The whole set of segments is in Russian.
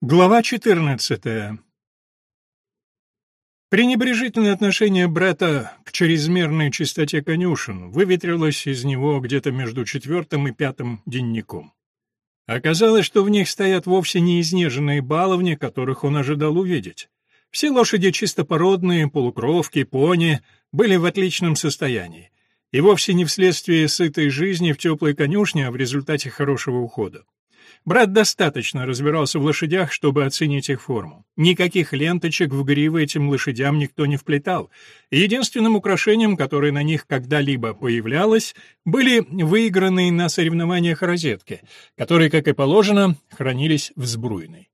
Глава 14. Пренебрежительное отношение Бретта к чрезмерной чистоте конюшен выветрилось из него где-то между четвертым и пятым денником. Оказалось, что в них стоят вовсе не изнеженные баловни, которых он ожидал увидеть. Все лошади чистопородные, полукровки, пони были в отличном состоянии, и вовсе не вследствие сытой жизни в теплой конюшне, а в результате хорошего ухода. Брат достаточно разбирался в лошадях, чтобы оценить их форму. Никаких ленточек в гривы этим лошадям никто не вплетал. Единственным украшением, которое на них когда-либо появлялось, были выигранные на соревнованиях розетки, которые, как и положено, хранились в сбруйной.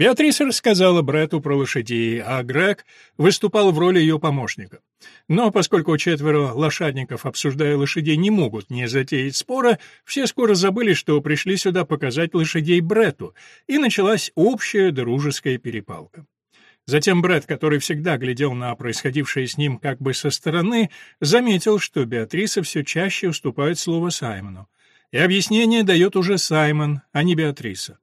Беатриса рассказала Бретту про лошадей, а Грег выступал в роли ее помощника. Но поскольку четверо лошадников, обсуждая лошадей, не могут не затеять спора, все скоро забыли, что пришли сюда показать лошадей Бретту, и началась общая дружеская перепалка. Затем Бред, который всегда глядел на происходившее с ним как бы со стороны, заметил, что Беатриса все чаще уступает слово Саймону. И объяснение дает уже Саймон, а не Беатриса.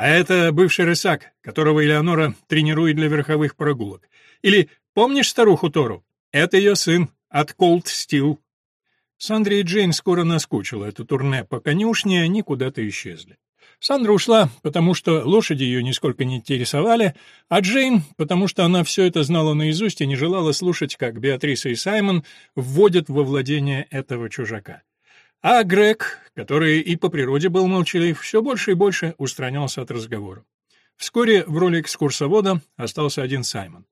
А это бывший рысак, которого Элеонора тренирует для верховых прогулок. Или помнишь старуху Тору? Это ее сын от Cold Steel. Сандре и Джейн скоро наскучило это турне по конюшне, они куда-то исчезли. Сандра ушла, потому что лошади ее нисколько не интересовали, а Джейн, потому что она все это знала наизусть и не желала слушать, как Беатриса и Саймон вводят во владение этого чужака. А Грег, который и по природе был молчалив, все больше и больше устранялся от разговора. Вскоре в роли экскурсовода остался один Саймон.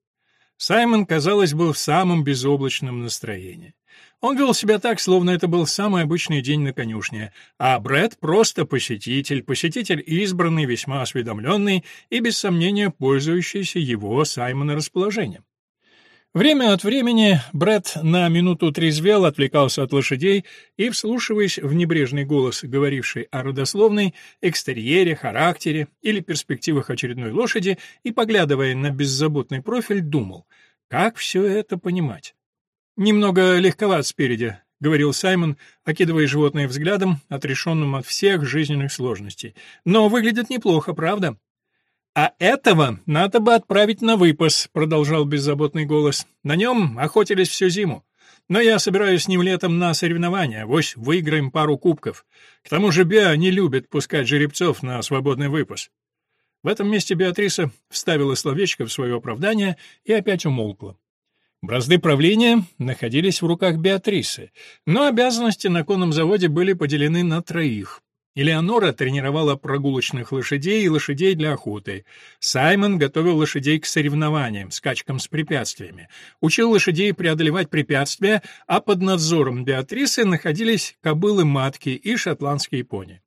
Саймон, казалось, был в самом безоблачном настроении. Он вел себя так, словно это был самый обычный день на конюшне, а Брэд просто посетитель, посетитель избранный, весьма осведомленный и, без сомнения, пользующийся его, Саймона, расположением. Время от времени Брэд на минуту трезвел, отвлекался от лошадей и, вслушиваясь в небрежный голос, говоривший о родословной, экстерьере, характере или перспективах очередной лошади, и, поглядывая на беззаботный профиль, думал, как все это понимать. «Немного легковат спереди», — говорил Саймон, окидывая животное взглядом, отрешенным от всех жизненных сложностей. «Но выглядит неплохо, правда?» «А этого надо бы отправить на выпас», — продолжал беззаботный голос. «На нем охотились всю зиму. Но я собираюсь с ним летом на соревнования, вось выиграем пару кубков. К тому же Беа не любит пускать жеребцов на свободный выпас». В этом месте Беатриса вставила словечко в свое оправдание и опять умолкла. Бразды правления находились в руках Беатрисы, но обязанности на конном заводе были поделены на троих. Элеонора тренировала прогулочных лошадей и лошадей для охоты. Саймон готовил лошадей к соревнованиям, скачкам с препятствиями. Учил лошадей преодолевать препятствия, а под надзором Беатрисы находились кобылы-матки и шотландские пони.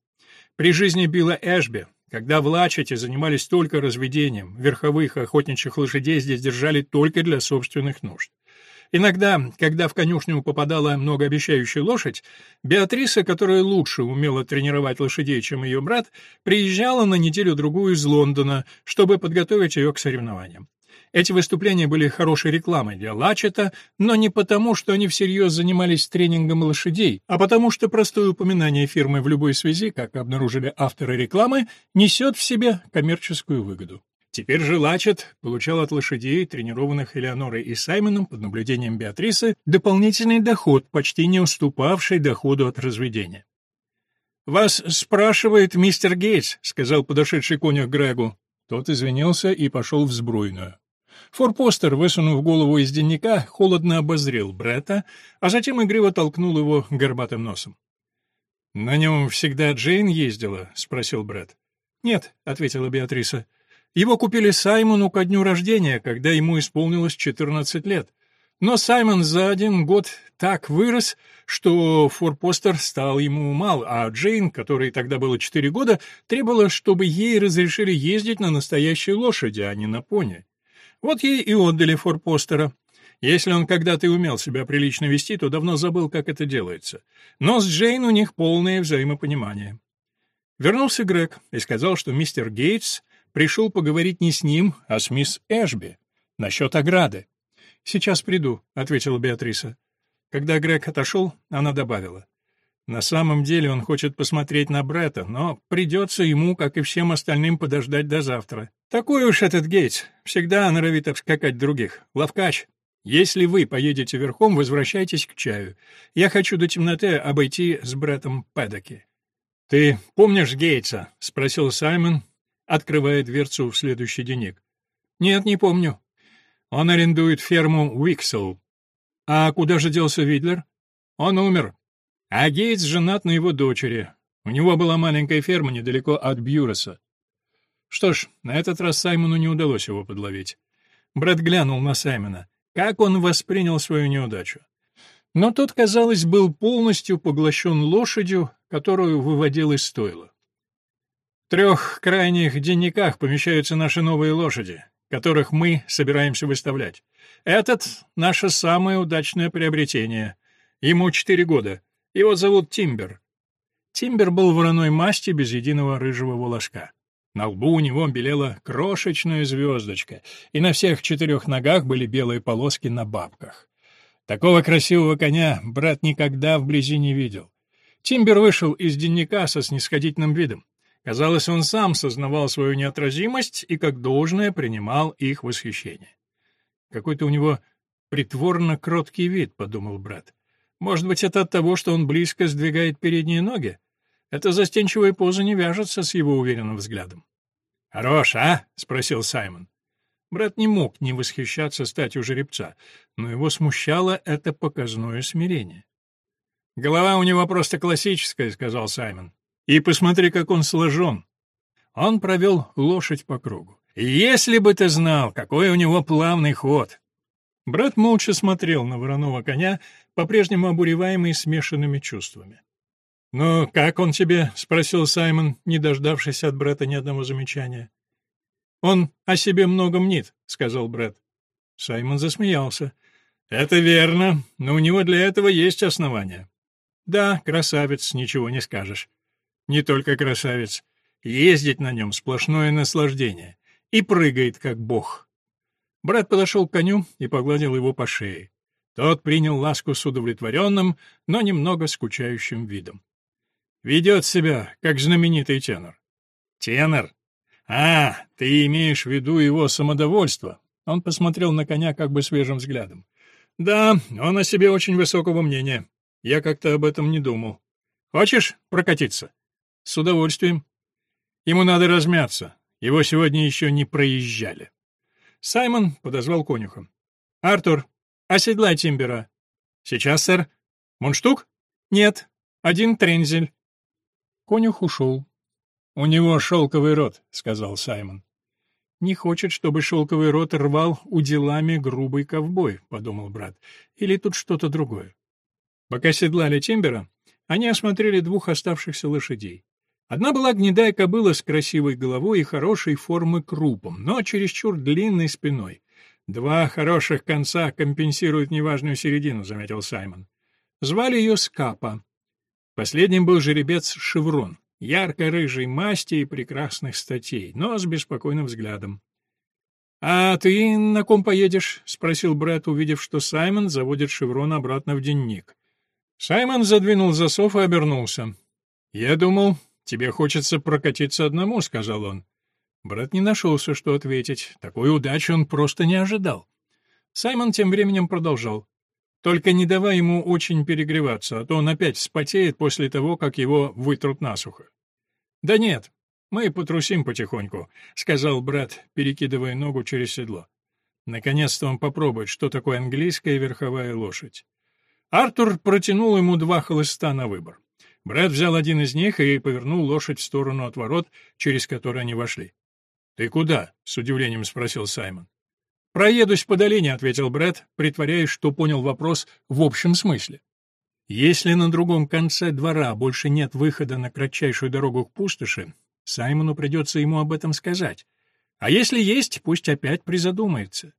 При жизни Билла Эшби, когда в Лачете занимались только разведением, верховых охотничьих лошадей здесь держали только для собственных нужд. Иногда, когда в конюшню попадала многообещающая лошадь, Беатриса, которая лучше умела тренировать лошадей, чем ее брат, приезжала на неделю-другую из Лондона, чтобы подготовить ее к соревнованиям. Эти выступления были хорошей рекламой для Лачета, но не потому, что они всерьез занимались тренингом лошадей, а потому что простое упоминание фирмы в любой связи, как обнаружили авторы рекламы, несет в себе коммерческую выгоду. Теперь же Лачет получал от лошадей, тренированных Элеонорой и Саймоном под наблюдением Беатрисы, дополнительный доход, почти не уступавший доходу от разведения. «Вас спрашивает мистер Гейтс», — сказал подошедший конюх Грегу. Тот извинился и пошел в сбруйную. Форпостер, высунув голову из дневника, холодно обозрел Бретта, а затем игриво толкнул его горбатым носом. «На нем всегда Джейн ездила?» — спросил Бретт. «Нет», — ответила Беатриса. Его купили Саймону ко дню рождения, когда ему исполнилось 14 лет. Но Саймон за один год так вырос, что форпостер стал ему мал, а Джейн, которой тогда было 4 года, требовала, чтобы ей разрешили ездить на настоящей лошади, а не на пони. Вот ей и отдали форпостера. Если он когда-то и умел себя прилично вести, то давно забыл, как это делается. Но с Джейн у них полное взаимопонимание. Вернулся Грег и сказал, что мистер Гейтс пришел поговорить не с ним, а с мисс Эшби насчет ограды. «Сейчас приду», — ответила Беатриса. Когда Грег отошел, она добавила. На самом деле он хочет посмотреть на Бретта, но придется ему, как и всем остальным, подождать до завтра. Такой уж этот Гейтс, всегда норовит обскакать других. Ловкач. Если вы поедете верхом, возвращайтесь к чаю. Я хочу до темноты обойти с Бреттом Пэдоки. «Ты помнишь Гейтса?» — спросил Саймон, открывая дверцу в следующий денек. «Нет, не помню. Он арендует ферму Уиксел. А куда же делся Видлер? Он умер. А Гейтс женат на его дочери. У него была маленькая ферма недалеко от Бьюроса. Что ж, на этот раз Саймону не удалось его подловить. Брэд глянул на Саймона. Как он воспринял свою неудачу? Но тот, казалось, был полностью поглощен лошадью, которую выводил из стойла. Трех крайних денниках помещаются наши новые лошади, которых мы собираемся выставлять. Этот — наше самое удачное приобретение. Ему четыре года. Его зовут Тимбер. Тимбер был вороной масти без единого рыжего волоска. На лбу у него белела крошечная звездочка, и на всех четырех ногах были белые полоски на бабках. Такого красивого коня брат никогда вблизи не видел. Тимбер вышел из денника со снисходительным видом. Казалось, он сам сознавал свою неотразимость и как должное принимал их восхищение. Какой-то у него притворно кроткий вид, подумал брат. Может быть, это от того, что он близко сдвигает передние ноги? Эта застенчивая поза не вяжется с его уверенным взглядом. «Хорош, а?» — спросил Саймон. Брат не мог не восхищаться статью жеребца, но его смущало это показное смирение. «Голова у него просто классическая», — сказал Саймон. «И посмотри, как он сложен». Он провел лошадь по кругу. «Если бы ты знал, какой у него плавный ход!» Брат молча смотрел на вороного коня, по-прежнему обуреваемый смешанными чувствами. «Ну, как он тебе?» — спросил Саймон, не дождавшись от Бретта ни одного замечания. «Он о себе много мнит», — сказал Бретт. Саймон засмеялся. «Это верно, но у него для этого есть основания». «Да, красавец, ничего не скажешь». «Не только красавец. Ездить на нем — сплошное наслаждение. И прыгает, как бог». Брат подошел к коню и погладил его по шее. Тот принял ласку с удовлетворенным, но немного скучающим видом. Ведет себя, как знаменитый тенор. Тенор? А, ты имеешь в виду его самодовольство. Он посмотрел на коня как бы свежим взглядом. Да, он о себе очень высокого мнения. Я как-то об этом не думал. Хочешь прокатиться? С удовольствием. Ему надо размяться. Его сегодня еще не проезжали. Саймон подозвал конюха. «Артур, оседлай Тимбера». «Сейчас, сэр». «Мундштук?» «Нет, один трензель». Конюх ушел. «У него шелковый рот», — сказал Саймон. «Не хочет, чтобы шелковый рот рвал уделами грубый ковбой», — подумал брат. «Или тут что-то другое». Пока седлали Тимбера, они осмотрели двух оставшихся лошадей. Одна была гнедая кобыла с красивой головой и хорошей формы крупом, но чересчур длинной спиной. «Два хороших конца компенсируют неважную середину», — заметил Саймон. Звали ее Скапа. Последним был жеребец Шеврон, ярко-рыжей масти и прекрасных статей, но с беспокойным взглядом. «А ты на ком поедешь?» — спросил Брэд, увидев, что Саймон заводит Шеврон обратно в денник. Саймон задвинул засов и обернулся. «Я думал, тебе хочется прокатиться одному», — сказал он. Брэд не нашелся, что ответить. Такой удачи он просто не ожидал. Саймон тем временем продолжал. Только не давай ему очень перегреваться, а то он опять вспотеет после того, как его вытрут насухо. Да нет, мы потрусим потихоньку, сказал брат, перекидывая ногу через седло. Наконец-то он попробует, что такое английская верховая лошадь. Артур протянул ему два холыста на выбор. Брат взял один из них и повернул лошадь в сторону от ворот, через которые они вошли. «Ты куда?» — с удивлением спросил Саймон. «Проедусь по долине», — ответил Брэд, притворяясь, что понял вопрос в общем смысле. Если на другом конце двора больше нет выхода на кратчайшую дорогу к пустоши, Саймону придется ему об этом сказать. А если есть, пусть опять призадумается.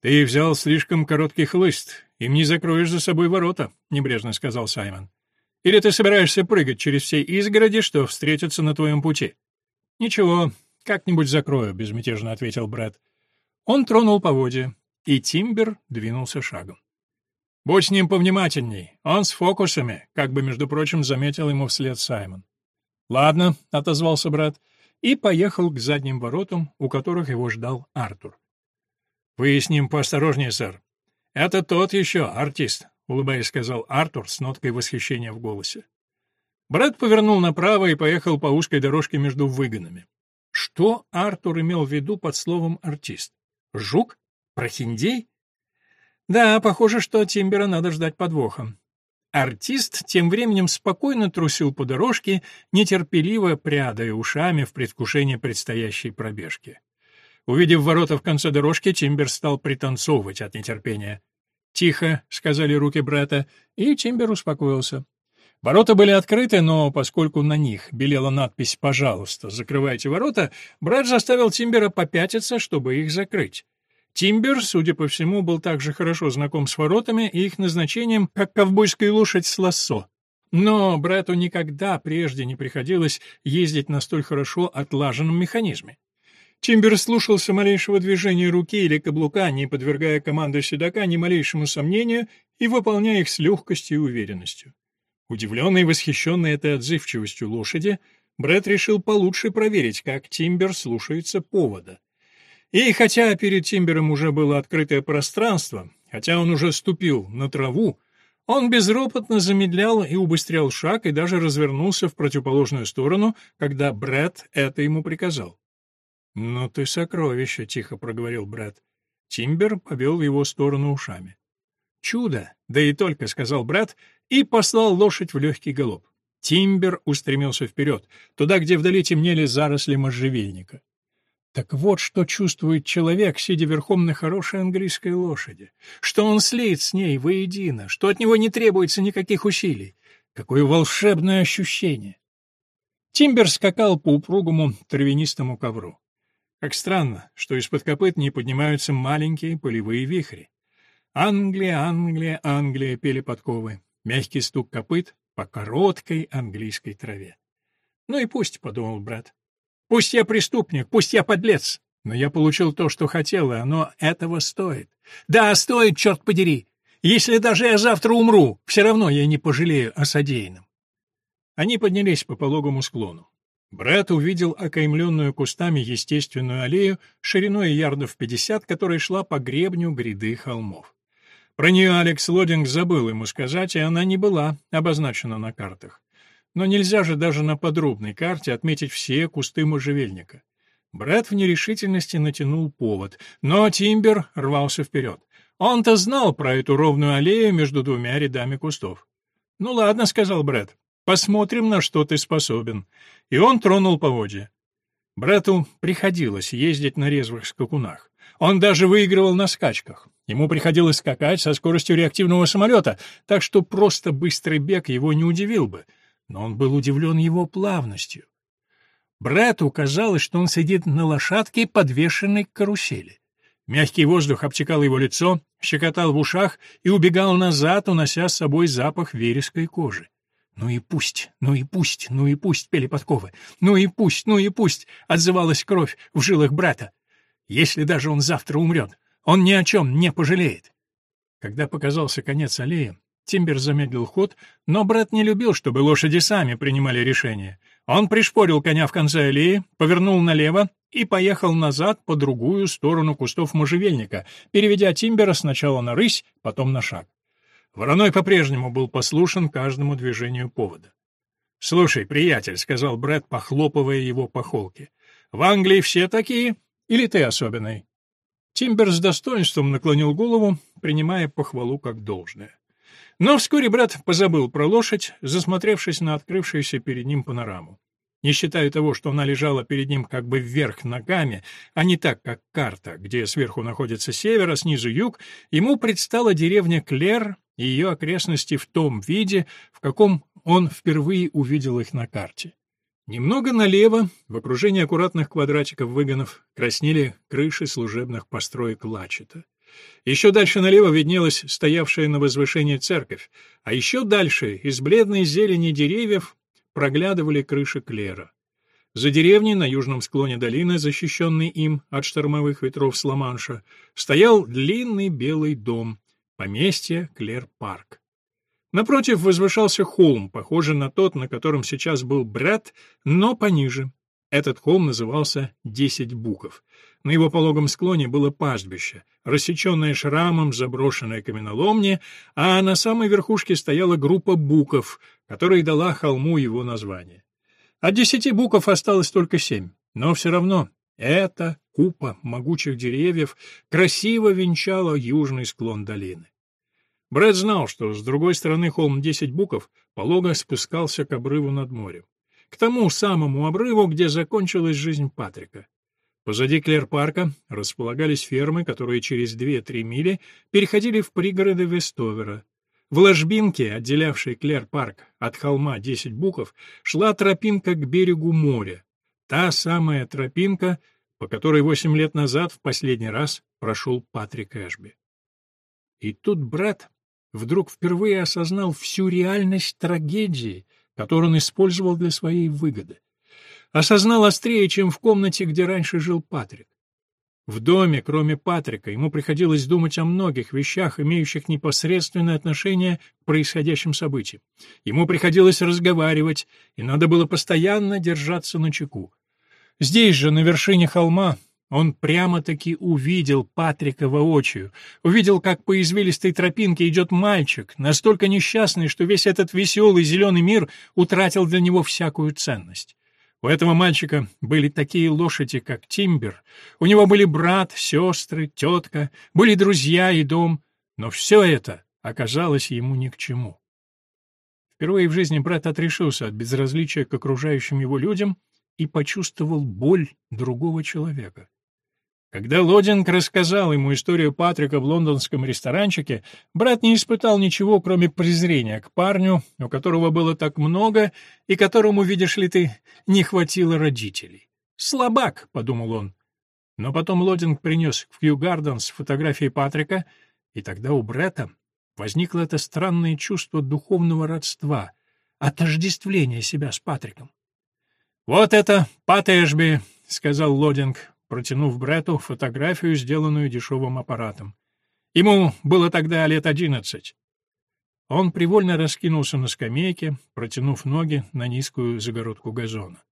«Ты взял слишком короткий хлыст, им не закроешь за собой ворота», — небрежно сказал Саймон. «Или ты собираешься прыгать через все изгороди, что встретятся на твоем пути?» «Ничего, как-нибудь закрою», — безмятежно ответил Брэд. Он тронул поводья, и Тимбер двинулся шагом. Будь с ним повнимательней, он с фокусами, как бы, между прочим, заметил ему вслед Саймон. «Ладно», — отозвался брат, и поехал к задним воротам, у которых его ждал Артур. «Вы с ним поосторожнее, сэр. Это тот еще артист», — улыбаясь, сказал Артур с ноткой восхищения в голосе. Брат повернул направо и поехал по узкой дорожке между выгонами. Что Артур имел в виду под словом «артист»? Жук? Прохиндей? Да, похоже, что Тимбера надо ждать подвоха. Артист тем временем спокойно трусил по дорожке, нетерпеливо прядая ушами в предвкушении предстоящей пробежки. Увидев ворота в конце дорожки, Тимбер стал пританцовывать от нетерпения. «Тихо», — сказали руки брата, и Тимбер успокоился. Ворота были открыты, но поскольку на них белела надпись «Пожалуйста, закрывайте ворота», брат заставил Тимбера попятиться, чтобы их закрыть. Тимбер, судя по всему, был также хорошо знаком с воротами и их назначением, как ковбойская лошадь с лассо. Но брату никогда прежде не приходилось ездить на столь хорошо отлаженном механизме. Тимбер слушался малейшего движения руки или каблука, не подвергая команды седока ни малейшему сомнению и выполняя их с легкостью и уверенностью. Удивленный и восхищенный этой отзывчивостью лошади, Брэд решил получше проверить, как Тимбер слушается повода. И хотя перед Тимбером уже было открытое пространство, хотя он уже ступил на траву, он безропотно замедлял и убыстрял шаг и даже развернулся в противоположную сторону, когда Брэд это ему приказал. «Ну ты сокровище», — тихо проговорил Брэд. Тимбер повел его сторону ушами. «Чудо! Да и только», — сказал Брэд, и послал лошадь в легкий галоп. Тимбер устремился вперед, туда, где вдали темнели заросли можжевельника. Так вот, что чувствует человек, сидя верхом на хорошей английской лошади, что он слит с ней воедино, что от него не требуется никаких усилий. Какое волшебное ощущение! Тимбер скакал по упругому травянистому ковру. Как странно, что из-под копыт не поднимаются маленькие полевые вихри. «Англия, Англия, Англия» пели подковы. Мягкий стук копыт по короткой английской траве. «Ну и пусть», — подумал брат, Пусть я преступник, пусть я подлец, но я получил то, что хотел, и оно этого стоит. Да, стоит, черт подери. Если даже я завтра умру, все равно я не пожалею о содеянном. Они поднялись по пологому склону. Брэд увидел окаймленную кустами естественную аллею шириной ярдов пятьдесят, которая шла по гребню гряды холмов. Про нее Алекс Лодинг забыл ему сказать, и она не была обозначена на картах. Но нельзя же даже на подробной карте отметить все кусты можжевельника. Брэд в нерешительности натянул повод, но Тимбер рвался вперед. Он-то знал про эту ровную аллею между двумя рядами кустов. «Ну ладно», — сказал Брэд, — «посмотрим, на что ты способен». И он тронул поводья. Брэду приходилось ездить на резвых скакунах. Он даже выигрывал на скачках. Ему приходилось скакать со скоростью реактивного самолета, так что просто быстрый бег его не удивил бы — но он был удивлен его плавностью. Брету казалось, что он сидит на лошадке, подвешенной к карусели. Мягкий воздух обтекал его лицо, щекотал в ушах и убегал назад, унося с собой запах вереска и кожи. «Ну и пусть, ну и пусть, ну и пусть!» — пели подковы. «Ну и пусть, ну и пусть!» — отзывалась кровь в жилах брата. «Если даже он завтра умрет, он ни о чем не пожалеет!» Когда показался конец аллеи, Тимбер замедлил ход, но брат не любил, чтобы лошади сами принимали решения. Он пришпорил коня в конце аллеи, повернул налево и поехал назад по другую сторону кустов можжевельника, переведя Тимбера сначала на рысь, потом на шаг. Вороной по-прежнему был послушен каждому движению повода. «Слушай, приятель», — сказал Брэд, похлопывая его по холке, — «в Англии все такие? Или ты особенный?» Тимбер с достоинством наклонил голову, принимая похвалу как должное. Но вскоре брат позабыл про лошадь, засмотревшись на открывшуюся перед ним панораму. Не считая того, что она лежала перед ним как бы вверх ногами, а не так, как карта, где сверху находится север, а снизу юг, ему предстала деревня Клер ее окрестности в том виде, в каком он впервые увидел их на карте. Немного налево, в окружении аккуратных квадратиков выгонов, краснели крыши служебных построек Лачета. Еще дальше налево виднелась стоявшая на возвышении церковь, а еще дальше из бледной зелени деревьев проглядывали крыши клера. За деревней на южном склоне долины, защищенной им от штормовых ветров с Ла-Манша, стоял длинный белый дом, поместье Клер-парк. Напротив возвышался холм, похожий на тот, на котором сейчас был Брэд, но пониже. Этот холм назывался «Десять буков». На его пологом склоне было пастбище, рассеченное шрамом заброшенное каменоломни, а на самой верхушке стояла группа буков, которая дала холму его название. От десяти буков осталось только семь, но все равно эта купа могучих деревьев красиво венчала южный склон долины. Брэд знал, что с другой стороны холм Десять Буков полого спускался к обрыву над морем. К тому самому обрыву, где закончилась жизнь Патрика. Позади Клер-парка располагались фермы, которые через две-три мили переходили в пригороды Вестовера. В ложбинке, отделявшей Клер-парк от холма Десять Буков, шла тропинка к берегу моря. Та самая тропинка, по которой восемь лет назад в последний раз прошел Патрик Эшби. И тут брат вдруг впервые осознал всю реальность трагедии, которую он использовал для своей выгоды осознал острее, чем в комнате, где раньше жил Патрик. В доме, кроме Патрика, ему приходилось думать о многих вещах, имеющих непосредственное отношение к происходящим событиям. Ему приходилось разговаривать, и надо было постоянно держаться на чеку. Здесь же, на вершине холма, он прямо-таки увидел Патрика воочию, увидел, как по извилистой тропинке идет мальчик, настолько несчастный, что весь этот веселый зеленый мир утратил для него всякую ценность. У этого мальчика были такие лошади, как Тимбер. У него были брат, сестры, тетка, были друзья и дом. Но все это оказалось ему ни к чему. Впервые в жизни брат отрешился от безразличия к окружающим его людям и почувствовал боль другого человека. Когда Лодинг рассказал ему историю Патрика в лондонском ресторанчике, брат не испытал ничего, кроме презрения к парню, у которого было так много, и которому, видишь ли ты, не хватило родителей. «Слабак», — подумал он. Но потом Лодинг принес в Кью Гарденс фотографии Патрика, и тогда у Бретта возникло это странное чувство духовного родства, отождествления себя с Патриком. «Вот это Пат Эшби», — сказал Лодинг, протянув Брету фотографию, сделанную дешевым аппаратом. Ему было тогда лет одиннадцать. Он привольно раскинулся на скамейке, протянув ноги на низкую загородку газона.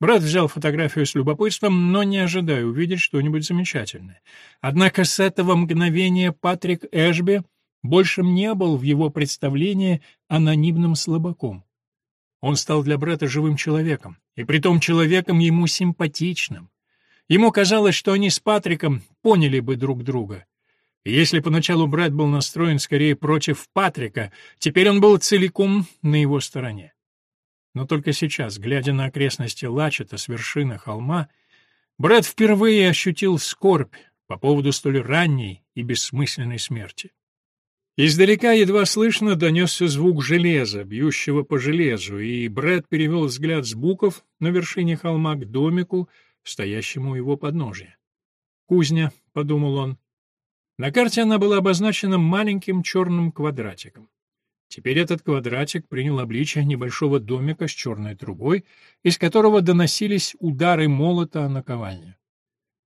Брат взял фотографию с любопытством, но не ожидая увидеть что-нибудь замечательное. Однако с этого мгновения Патрик Эшби больше не был в его представлении анонимным слабаком. Он стал для брата живым человеком, и притом человеком ему симпатичным. Ему казалось, что они с Патриком поняли бы друг друга. Если поначалу брат был настроен скорее против Патрика, теперь он был целиком на его стороне. Но только сейчас, глядя на окрестности Лачета с вершины холма, брат впервые ощутил скорбь по поводу столь ранней и бессмысленной смерти. Издалека едва слышно донесся звук железа, бьющего по железу, и Брэд перевел взгляд с буков на вершине холма к домику, стоящему у его подножия. «Кузня», — подумал он. На карте она была обозначена маленьким черным квадратиком. Теперь этот квадратик принял обличие небольшого домика с черной трубой, из которого доносились удары молота о наковальню.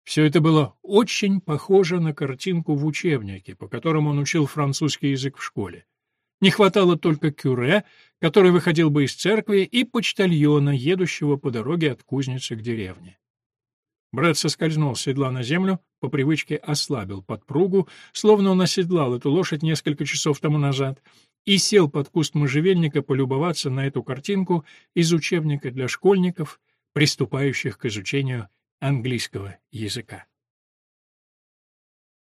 Все это было очень похоже на картинку в учебнике, по которому он учил французский язык в школе. Не хватало только кюре, который выходил бы из церкви, и почтальона, едущего по дороге от кузницы к деревне. Брэд соскользнул с седла на землю, по привычке ослабил подпругу, словно он оседлал эту лошадь несколько часов тому назад, и сел под куст можжевельника полюбоваться на эту картинку из учебника для школьников, приступающих к изучению английского языка.